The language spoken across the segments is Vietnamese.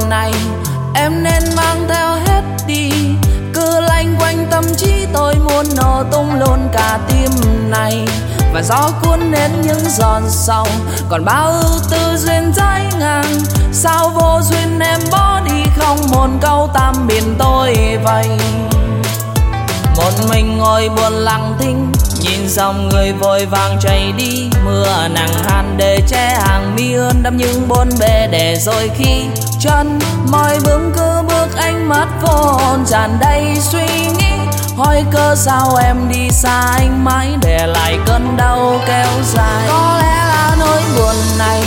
lần này, em nên mang theo hết đi. Cứ lanh quanh tâm trí tôi muốn nổ tung luôn cả tim này. Và gió cuốn nên những giòn sóng còn bao ưu tư duyên trái ngang. Sao vô duyên em bỏ đi không một câu tam biển tôi vậy một mình ngồi buồn lặng thinh dòng người vội vàng chạy đi. Mưa nắng hàn để che hàng mi ơn đắm những bốn bề để rồi khi chân mỏi bước cứ bước ánh mắt vô hồn tràn đầy suy nghĩ. Hỏi cơ sao em đi xa anh mãi để lại cơn đau kéo dài. Có lẽ là nỗi buồn này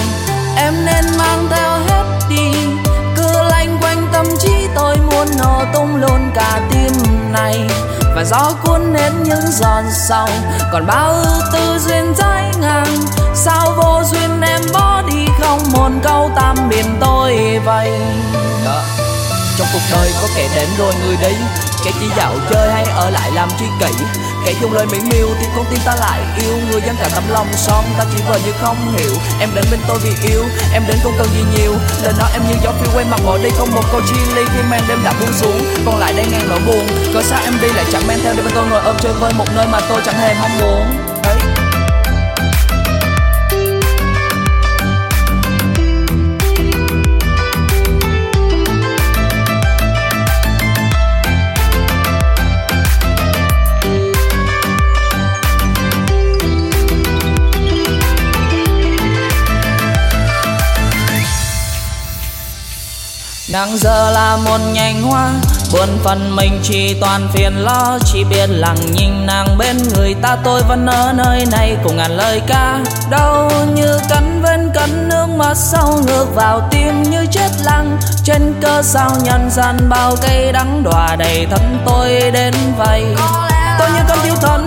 gió cuốn hết những giòn sầu còn bao ưu tư duyên trái ngang, sao vô duyên em bỏ đi không? Một câu tạm biệt tôi vậy trong cuộc đời có kẻ đến rồi người đi Kẻ chỉ dạo chơi hay ở lại làm chi kỷ. Kẻ dùng lời mỹ miêu thì con tim ta lại yêu. Người dân cả tấm lòng son ta chỉ vờ như không hiểu. Em đến bên tôi vì yêu, Em đến không cần gì nhiều. Lời nói em như gió phiêu quay mặt bỏ đi không một câu chia ly. Khi màn đêm đã buông xuống, Còn lại đây ngang nỗi buồn. Cớ sao em đi lại chẳng men theo để bên tôi ngồi ôm chơi vơi Một nơi mà tôi chẳng hề mong muốn. Nàng giờ là một nhành hoa Buồn phần mình chỉ toàn phiền lo. Chỉ biết lặng nhìn nàng bên người ta Tôi vẫn ở nơi này cùng ngàn lời ca. Đau như cắn ven cắn nước mắt sâu ngược vào tim như chết lặng. Trên cơ sao nhân gian bao cây đắng đọa đầy thân tôi đến vậy Tôi như con thiếu thân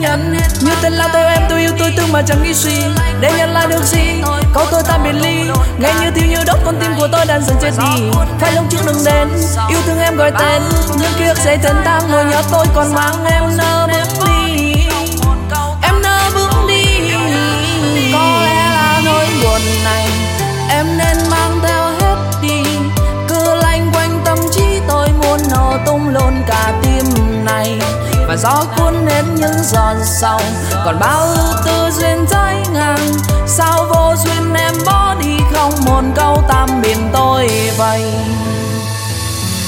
nhận Như tên là theo em, tôi yêu tôi thương mà chẳng nghĩ suy Để nhận lại được gì? Câu tôi ta biệt ly. Ngay như thiêu như đốt con tim của tôi đang dần chết đi. Phải lúc trước đừng đến, Yêu thương em gọi tên. Những ký ức sẽ thân ta ngồi nhớ tôi còn mang em nơ gió cuốn hết những giòn sầu còn bao ưu tư duyên trái ngang, sao vô duyên em bỏ đi không? Một câu tạm biệt tôi vậy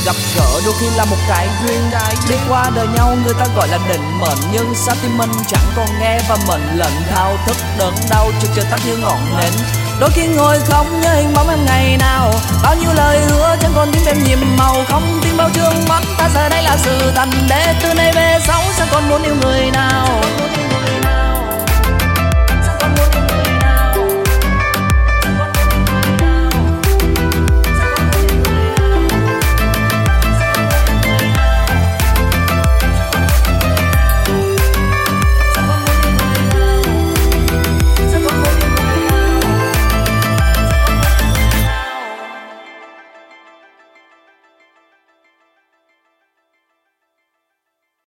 Gặp gỡ đôi khi là một cái duyên. Đi qua đời nhau người ta gọi là định mệnh. Nhưng sao tim mình chẳng còn nghe và mệnh lệnh thao thức đớn đau trực chờ tắt như ngọn nến. Đôi khi ngồi không nhớ hình bóng em ngày nào. Bao nhiêu lời con tim em nhiệm màu. Không tin bao trương mắt ta giờ đây là sự thật. Để từ nay về sau sẽ còn muốn yêu người nào.